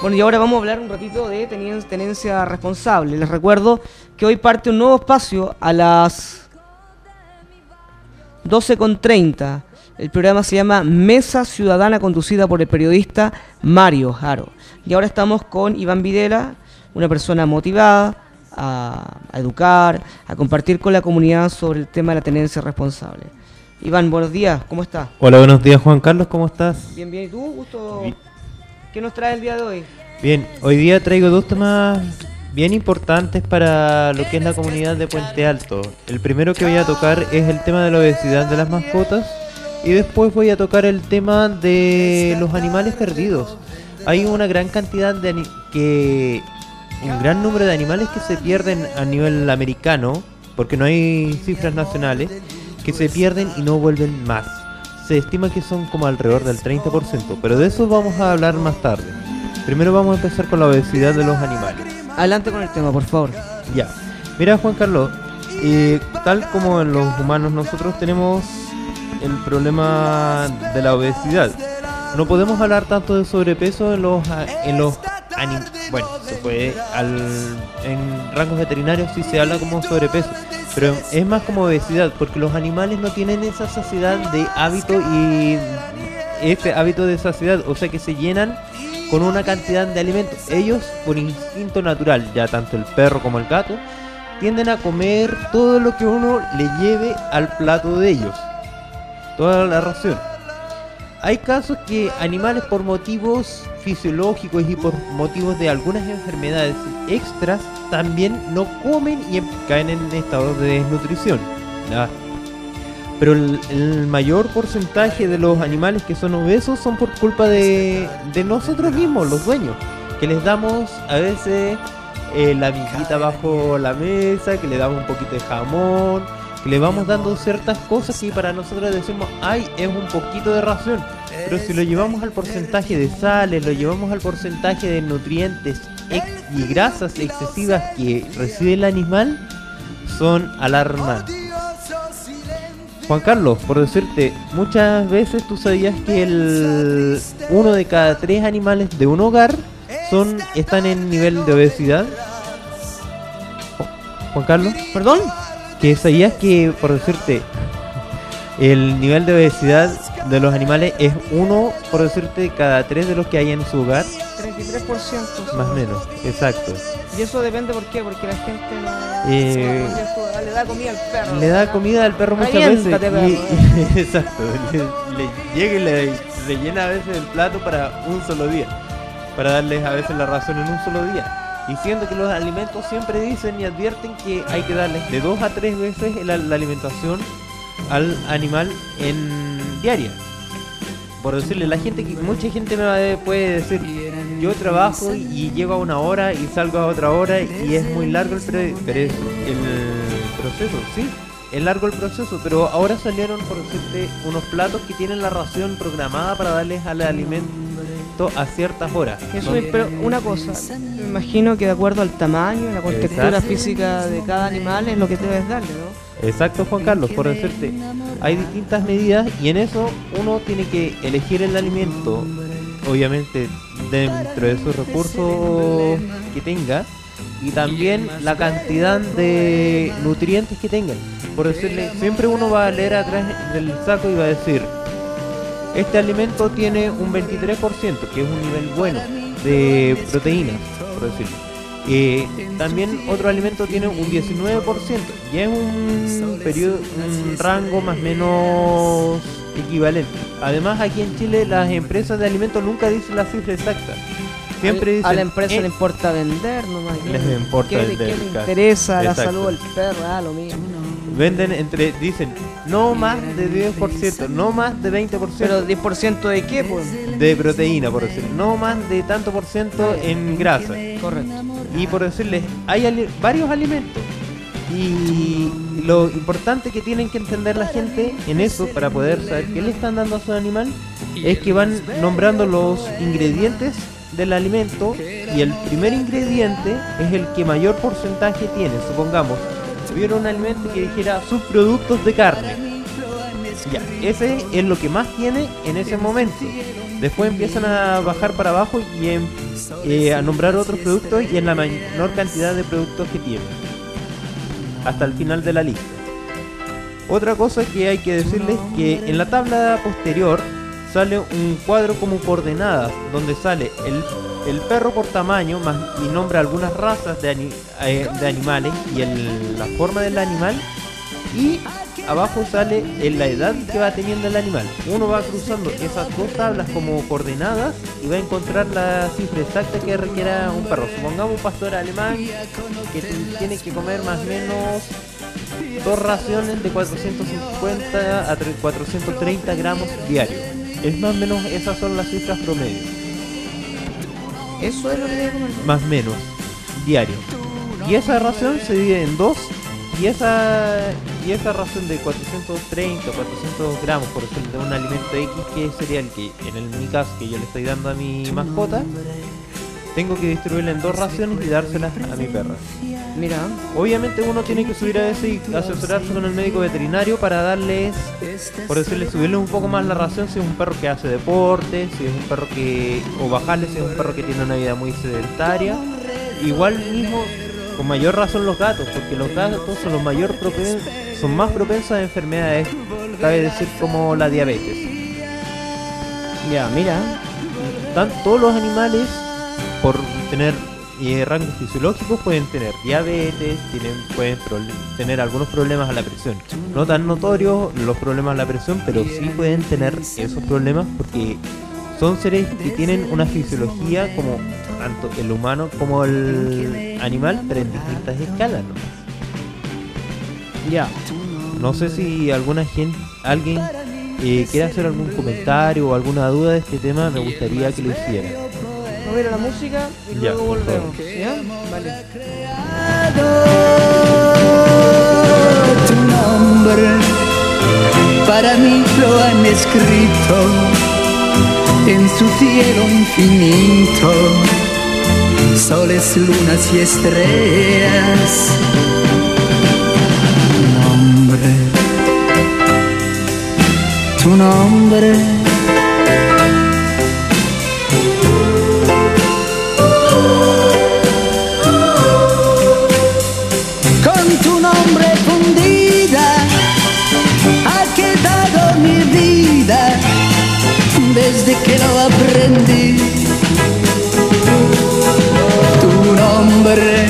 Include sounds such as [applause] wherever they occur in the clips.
Bueno, y ahora vamos a hablar un ratito de tenen- tenencia responsable. Les recuerdo que hoy parte un nuevo espacio a las 12.30. El programa se llama Mesa Ciudadana conducida por el periodista Mario Jaro. Y ahora estamos con Iván Videla, una persona motivada a, a educar, a compartir con la comunidad sobre el tema de la tenencia responsable. Iván, buenos días, ¿cómo estás? Hola, buenos días Juan Carlos, ¿cómo estás? Bien, bien, ¿y tú? Gusto. ¿Qué nos trae el día de hoy? Bien, hoy día traigo dos temas bien importantes para lo que es la comunidad de Puente Alto. El primero que voy a tocar es el tema de la obesidad de las mascotas y después voy a tocar el tema de los animales perdidos. Hay una gran cantidad de que un gran número de animales que se pierden a nivel americano porque no hay cifras nacionales que se pierden y no vuelven más. Se estima que son como alrededor del 30%, pero de eso vamos a hablar más tarde. Primero vamos a empezar con la obesidad de los animales. Adelante con el tema, por favor. Ya. Mira, Juan Carlos, eh, tal como en los humanos nosotros tenemos el problema de la obesidad. No podemos hablar tanto de sobrepeso en los en los bueno, se puede al, en rangos veterinarios sí se habla como sobrepeso, pero es más como obesidad porque los animales no tienen esa saciedad de hábito y ese hábito de saciedad, o sea que se llenan con una cantidad de alimentos. Ellos, por instinto natural, ya tanto el perro como el gato, tienden a comer todo lo que uno le lleve al plato de ellos. Toda la ración. Hay casos que animales por motivos fisiológicos y por motivos de algunas enfermedades extras también no comen y caen en estado de desnutrición. Ya. Pero el, mayor porcentaje de los animales que son obesos son por culpa de, nosotros mismos, los dueños, que les damos a veces eh, la mijita bajo la mesa, que le damos un poquito de jamón, le vamos dando ciertas cosas que para nosotros decimos, ay, es un poquito de ración. Pero si lo llevamos al porcentaje de sales, lo llevamos al porcentaje de nutrientes y grasas excesivas que recibe el animal, son alarmantes. Juan Carlos, por decirte, muchas veces tú sabías que el uno de cada tres animales de un hogar son están en nivel de obesidad. Juan Carlos, ¿Perdón? Que sabías que, por decirte, el nivel de obesidad de los animales es uno, por decirte, de cada tres de los que hay en su hogar, 33%. más o menos, exacto. Y eso depende por qué, porque la gente no... Eh, no- le da comida al perro. Le da comida al perro muchas veces. Y- [laughs] exacto. Le, le llega y le, le llena a veces el plato para un solo día. Para darles a veces la ración en un solo día. Y siendo que los alimentos siempre dicen y advierten que hay que darles de dos a tres veces la, alimentación al animal en diaria. Por decirle, la gente que mucha gente me puede decir, yo trabajo y llego a una hora y salgo a otra hora y es muy largo el proceso, sí, es largo el proceso, pero ahora salieron por decirte unos platos que tienen la ración programada para darles al alimento a ciertas horas. Eso es, pero una cosa, me imagino que de acuerdo al tamaño la contextura Exacto. física de cada animal es lo que debes darle, ¿no? Exacto, Juan Carlos, por decirte, hay distintas medidas y en eso uno tiene que elegir el alimento, obviamente dentro de sus recursos que tenga y también la cantidad de nutrientes que tengan. Por decirle, siempre uno va a leer atrás del saco y va a decir, este alimento tiene un 23%, que es un nivel bueno de proteínas, por decirlo. Eh, también otro alimento tiene un 19%, y es un periodo, un rango más o menos equivalente. Además, aquí en Chile las empresas de alimentos nunca dicen la cifra exacta. Siempre dicen a la empresa eh, le importa vender nomás. Les ¿qué- importa ¿Qué, vender, ¿qué le interesa la salud del perro? Ah, lo mismo. Venden entre, dicen, no más de 10%, no más de 20%. Pero 10% de qué, pues? de proteína, por decir, no más de tanto por ciento en grasa. Correcto. Y por decirles, hay ali- varios alimentos. Y lo importante que tienen que entender la gente en eso para poder saber qué le están dando a su animal es que van nombrando los ingredientes del alimento y el primer ingrediente es el que mayor porcentaje tiene. Supongamos, un alimento que dijera subproductos de carne. Ese es lo que más tiene en ese momento. Después empiezan a bajar para abajo y, em- eh, a nombrar otros productos y en la menor cantidad de productos que tiene. Hasta el final de la lista. Otra cosa que hay que decirles que en la tabla posterior sale un cuadro como coordenadas donde sale el, el perro por tamaño más, y nombra algunas razas de, eh, de animales y el, la forma del animal y abajo sale en la edad que va teniendo el animal. Uno va cruzando esas dos tablas como coordenadas y va a encontrar la cifra exacta que requiera un perro. Supongamos un pastor alemán que tiene que comer más o menos dos raciones de 450 a 430 gramos diarios. Es más o menos, esas son las cifras promedio. Eso es lo que. Más menos, diario. Y esa ración se divide en dos y esa y esa ración de 430 o 400 gramos por ejemplo de un alimento X que sería el que en el, mi caso que yo le estoy dando a mi mascota tengo que distribuirla en dos raciones y dárselas a mi perra Mira, obviamente uno tiene que subir a ese y asesorarse con el médico veterinario para darles por decirle subirle un poco más la ración si es un perro que hace deporte si es un perro que o bajarle si es un perro que tiene una vida muy sedentaria igual mismo con mayor razón los gatos, porque los gatos son los mayor propen son más propensos a enfermedades, cabe decir como la diabetes. ya, mira. Tan, todos los animales, por tener eh, rangos fisiológicos, pueden tener diabetes, tienen, pueden tener algunos problemas a la presión. No tan notorios los problemas a la presión, pero sí pueden tener esos problemas porque son seres que tienen una fisiología como tanto el humano como el animal, pero en distintas escalas. Ya. No sé si alguna gente, alguien eh, quiere hacer algún comentario o alguna duda de este tema, me gustaría que lo hiciera. Vamos a ir a la música y luego volvemos. ¿Ya? Vale. tu nombre, para mí lo han escrito en su cielo infinito, soles, lunas y estrellas. Tu nombre, tu nombre. Que lo aprendí. Tu nombre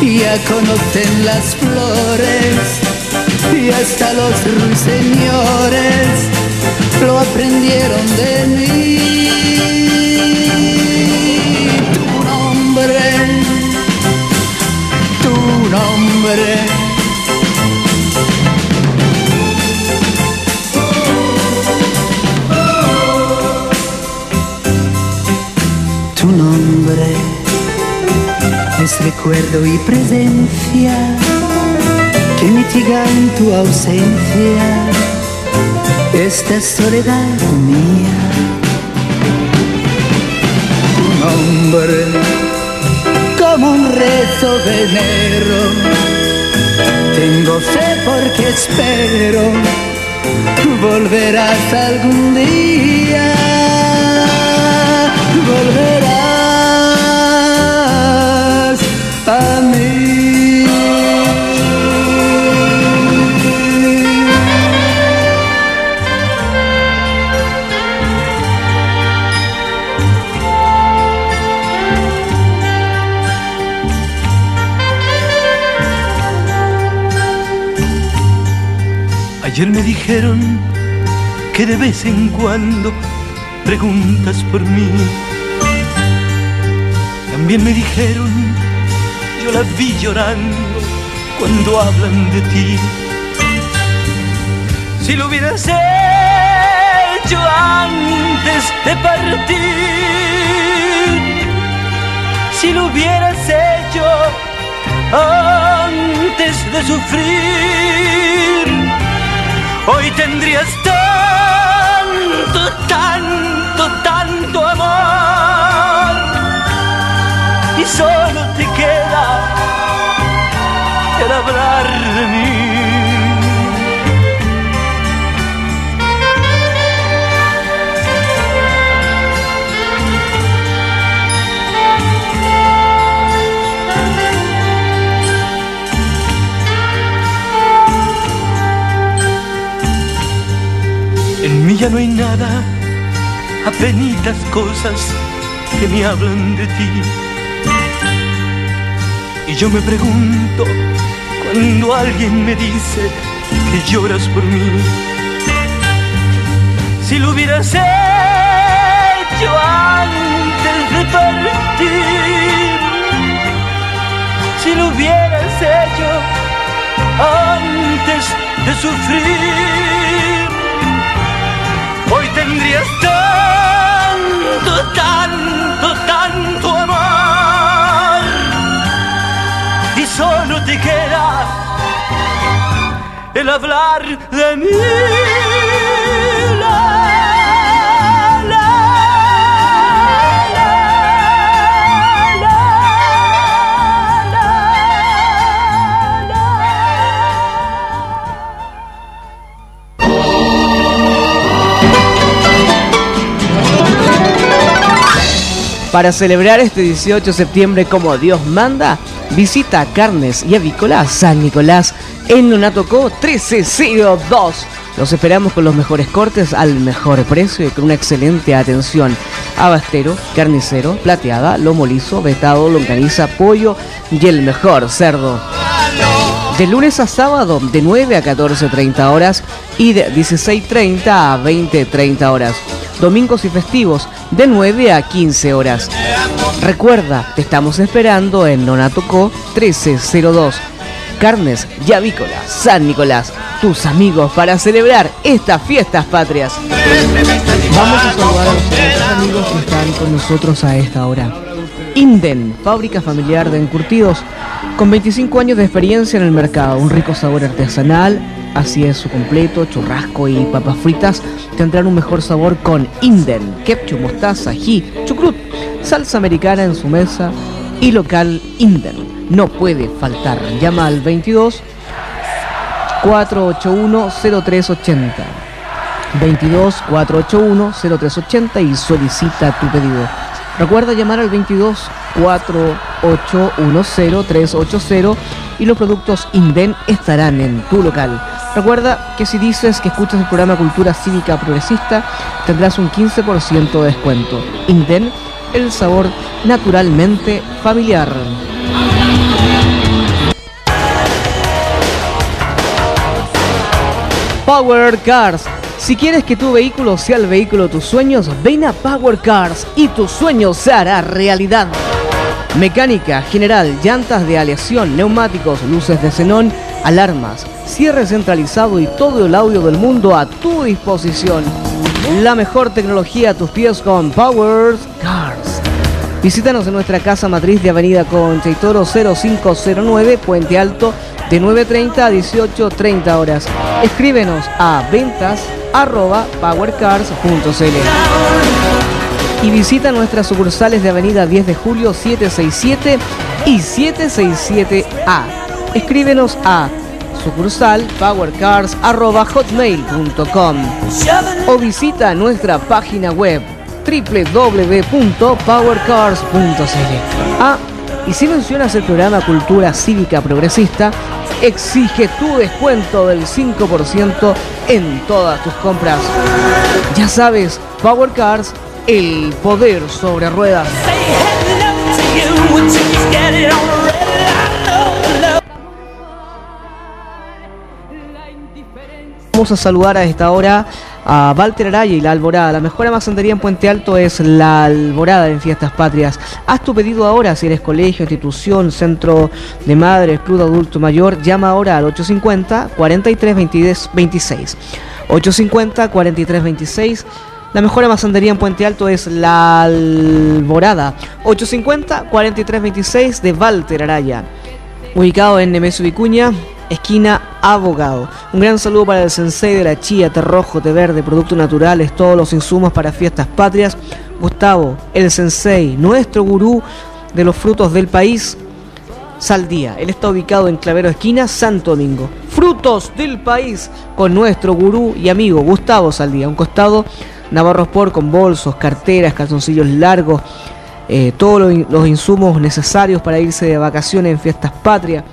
ya conocen las flores y hasta los ruiseñores lo aprendieron de mí. Tu nombre tu nombre. Recuerdo y presencia que mitiga en tu ausencia esta soledad mía. Tu nombre como un rezo venero. Tengo fe porque espero volverás algún día. Dijeron que de vez en cuando preguntas por mí. También me dijeron, yo la vi llorando cuando hablan de ti. Si lo hubieras hecho antes de partir, si lo hubieras hecho antes de sufrir, hoy tendrías tanto, tanto, tanto amor. Y solo te queda el hablar de mí. no hay nada, apenitas cosas que me hablan de ti. Y yo me pregunto cuando alguien me dice que lloras por mí. Si lo hubieras hecho antes de partir, si lo hubieras hecho antes de sufrir, de Para celebrar este 18 de septiembre como Dios manda, visita Carnes y Avícolas San Nicolás en Nonatoco 1302. Los esperamos con los mejores cortes al mejor precio y con una excelente atención. Abastero, carnicero, plateada, lomo liso, vetado, longaniza, pollo y el mejor cerdo. De lunes a sábado, de 9 a 14.30 horas y de 16.30 a 20.30 horas. Domingos y festivos, de 9 a 15 horas. Recuerda, te estamos esperando en Nonatoco 1302. Carnes y San Nicolás, tus amigos para celebrar estas fiestas patrias. Vamos a saludar a los amigos que están con nosotros a esta hora. Inden, fábrica familiar de encurtidos, con 25 años de experiencia en el mercado, un rico sabor artesanal, así es su completo, churrasco y papas fritas tendrán un mejor sabor con Inden, ketchup, mostaza, ají, chucrut, salsa americana en su mesa y local Inden. No puede faltar. Llama al 22 481 0380. 22 481 0380 y solicita tu pedido. Recuerda llamar al 22 4810 380 y los productos Inden estarán en tu local. Recuerda que si dices que escuchas el programa Cultura Cívica Progresista, tendrás un 15% de descuento. Inden, el sabor naturalmente familiar. Power Cars. Si quieres que tu vehículo sea el vehículo de tus sueños, ven a Power Cars y tu sueño se hará realidad. Mecánica general, llantas de aleación, neumáticos, luces de xenón, alarmas, cierre centralizado y todo el audio del mundo a tu disposición. La mejor tecnología a tus pies con Power Cars. Visítanos en nuestra casa matriz de Avenida Concha y Toro 0509, Puente Alto, de 9.30 a 18.30 horas. Escríbenos a ventas arroba powercars.cl y visita nuestras sucursales de Avenida 10 de Julio 767 y 767A. Escríbenos a sucursal powercars.hotmail.com o visita nuestra página web www.powercars.cl. Ah, y si mencionas el programa Cultura Cívica Progresista, exige tu descuento del 5% en todas tus compras. Ya sabes, Power Cars, el poder sobre ruedas. Vamos a saludar a esta hora a Walter Araya y La Alborada. La mejor amasandería en Puente Alto es La Alborada en Fiestas Patrias. Haz tu pedido ahora si eres colegio, institución, centro de madres, club de adulto mayor. Llama ahora al 850 43 22 26. 850 43 26. La mejor amasandería en Puente Alto es La Alborada. 850 43 26 de Walter Araya ubicado en Nemesio Vicuña, esquina Abogado. Un gran saludo para el sensei de la chía, té rojo, té verde, productos naturales, todos los insumos para fiestas patrias. Gustavo, el sensei, nuestro gurú de los frutos del país. Saldía, él está ubicado en Clavero Esquina, Santo Domingo. Frutos del país con nuestro gurú y amigo Gustavo Saldía. Un costado Navarro Sport con bolsos, carteras, calzoncillos largos, eh, todos los, los insumos necesarios para irse de vacaciones en fiestas patrias.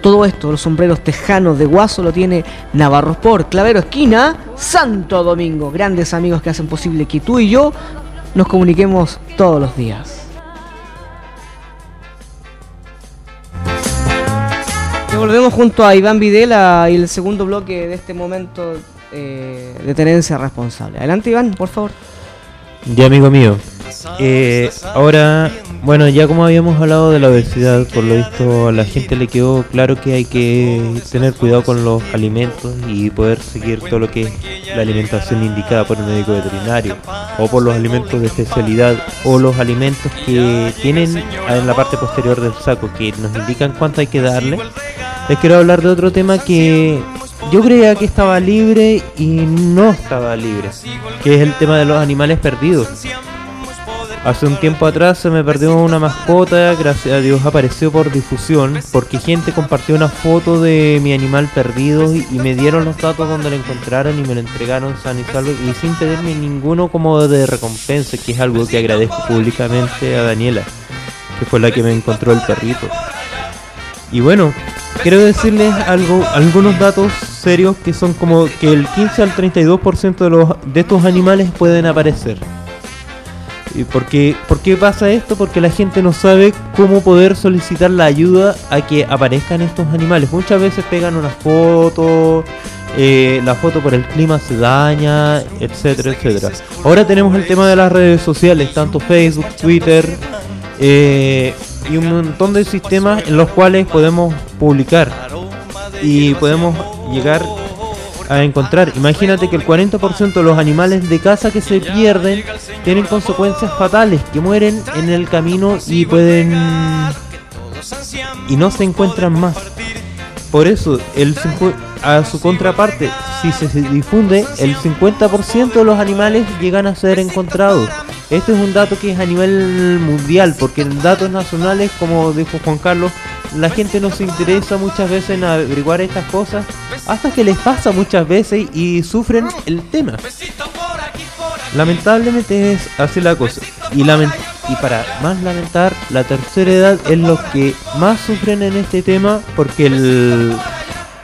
Todo esto, los sombreros tejanos de Guaso lo tiene Navarro Sport, Clavero Esquina, Santo Domingo. Grandes amigos que hacen posible que tú y yo nos comuniquemos todos los días. Volvemos junto a Iván Videla y el segundo bloque de este momento eh, de tenencia responsable. Adelante Iván, por favor. Ya amigo mío, eh, ahora, bueno, ya como habíamos hablado de la obesidad, por lo visto a la gente le quedó claro que hay que tener cuidado con los alimentos y poder seguir todo lo que es la alimentación indicada por el médico veterinario o por los alimentos de especialidad o los alimentos que tienen en la parte posterior del saco que nos indican cuánto hay que darle. Les quiero hablar de otro tema que yo creía que estaba libre y no estaba libre, que es el tema de los animales perdidos. Hace un tiempo atrás se me perdió una mascota, gracias a Dios apareció por difusión, porque gente compartió una foto de mi animal perdido y, me dieron los datos donde lo encontraron y me lo entregaron sano y salvo y sin pedirme ninguno como de recompensa, que es algo que agradezco públicamente a Daniela, que fue la que me encontró el perrito. Y bueno, quiero decirles algo, algunos datos serios que son como que el 15 al 32% de, los, de estos animales pueden aparecer. ¿Y por qué, por qué pasa esto? Porque la gente no sabe cómo poder solicitar la ayuda a que aparezcan estos animales. Muchas veces pegan una foto, eh, la foto por el clima se daña, etcétera, etcétera. Ahora tenemos el tema de las redes sociales, tanto Facebook, Twitter, eh, y un montón de sistemas en los cuales podemos publicar y podemos llegar a encontrar. Imagínate que el 40% de los animales de casa que se pierden tienen consecuencias fatales, que mueren en el camino y pueden y no se encuentran más. Por eso, el a su contraparte, si se difunde, el 50% de los animales llegan a ser encontrados. Este es un dato que es a nivel mundial, porque en datos nacionales, como dijo Juan Carlos, la gente no se interesa muchas veces en averiguar estas cosas hasta que les pasa muchas veces y sufren el tema. Lamentablemente es así la cosa. Y, y para más lamentar, la tercera edad es lo que más sufren en este tema porque el-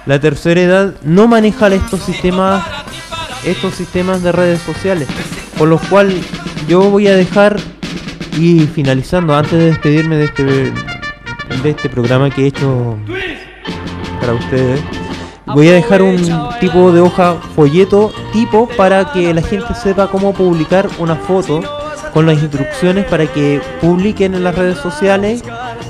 la tercera edad no maneja estos sistemas estos sistemas de redes sociales. Por lo cual yo voy a dejar y finalizando antes de despedirme de este de este programa que he hecho para ustedes. Voy a dejar un tipo de hoja folleto tipo para que la gente sepa cómo publicar una foto con las instrucciones para que publiquen en las redes sociales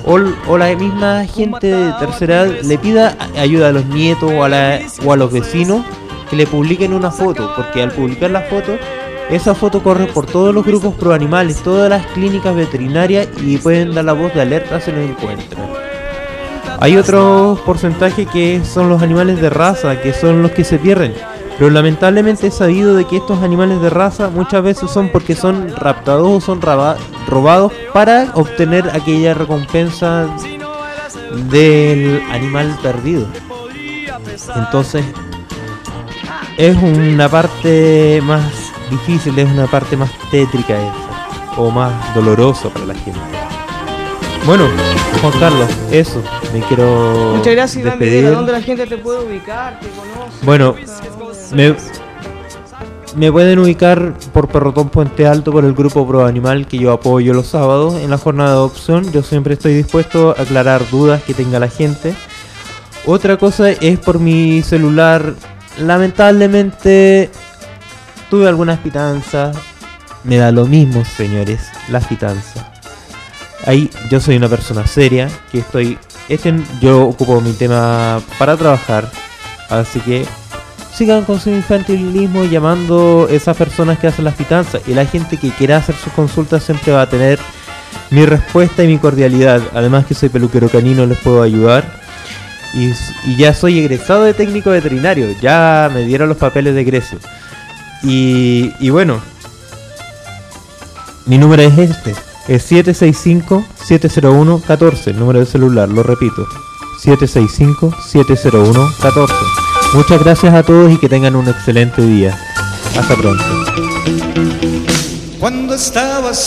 o, o la misma gente de tercera edad le pida ayuda a los nietos o a, la- o a los vecinos que le publiquen una foto, porque al publicar la foto, esa foto corre por todos los grupos pro animales, todas las clínicas veterinarias y pueden dar la voz de alerta si lo encuentran. Hay otro porcentaje que son los animales de raza, que son los que se pierden. Pero lamentablemente he sabido de que estos animales de raza muchas veces son porque son raptados o son robados para obtener aquella recompensa del animal perdido. Entonces es una parte más difícil, es una parte más tétrica esa, o más dolorosa para la gente. Bueno, Juan Carlos, eso, me quiero Muchas gracias, despedir. Videla. ¿Dónde la gente te puede ubicar? ¿Te conoce? Bueno, me, me pueden ubicar por Perrotón Puente Alto por el grupo Pro Animal que yo apoyo los sábados en la jornada de adopción. Yo siempre estoy dispuesto a aclarar dudas que tenga la gente. Otra cosa es por mi celular. Lamentablemente tuve algunas pitanzas. Me da lo mismo, señores, las pitanzas. Ahí yo soy una persona seria que estoy. Este, yo ocupo mi tema para trabajar. Así que sigan con su infantilismo llamando esas personas que hacen las pitanzas. Y la gente que quiera hacer sus consultas siempre va a tener mi respuesta y mi cordialidad. Además que soy peluquero canino, les puedo ayudar. Y, y ya soy egresado de técnico veterinario. Ya me dieron los papeles de egreso. Y, y bueno, mi número es este. Es 765-701-14. El número de celular, lo repito. 765-701-14. Muchas gracias a todos y que tengan un excelente día. Hasta pronto. Cuando estabas